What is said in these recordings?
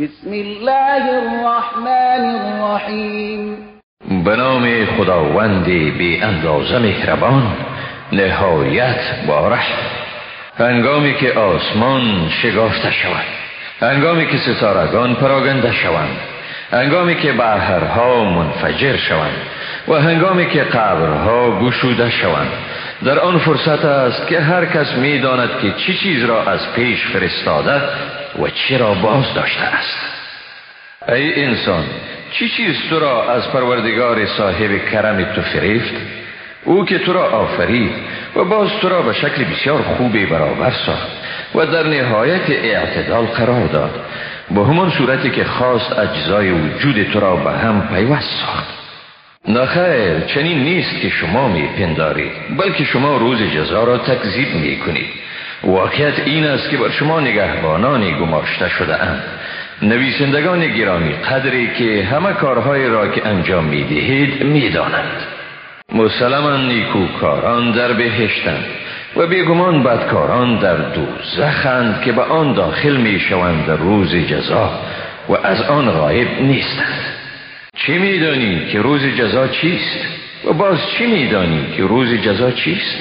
بسم الله الرحمن الرحیم به نام خداوند بی اندازه مهربان نهایت بارش هنگامی که آسمان شگافته شود هنگامی که ستارگان پراگنده شوند هنگامی که بحرها منفجر شوند و هنگامی که قبرها گشوده شوند در آن فرصت است که هر کس می داند که چی چیز را از پیش فرستاده و چی را باز داشته است. ای انسان چی چیز تو را از پروردگار صاحب کرم تو فریفت؟ او که تو را آفرید و باز تو را به شکل بسیار خوبی برابر ساخت و در نهایت اعتدال قرار داد. به همان صورتی که خواست اجزای وجود تو را به هم پیوست ساخت. نخیر چنین نیست که شما می پندارید بلکه شما روز جزا را تکذیب می کنید واقعیت این است که بر شما نگهبانانی گماشته شده اند نویسندگان گرامی قدری که همه کارهای را که انجام می دهید می دانند مسلما نیکوکاران در بهشتند و بیگمان بدکاران در دوزخند که به آن داخل می شوند در روز جزا و از آن غایب نیستند چی میدانی که روز جزا چیست؟ و باز چی میدانی که روز جزا چیست؟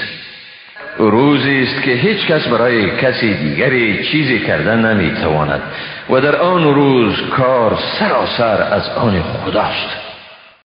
روزی است که هیچ کس برای کسی دیگری چیزی کردن نمی‌تواند و در آن روز کار سراسر از آن خداست.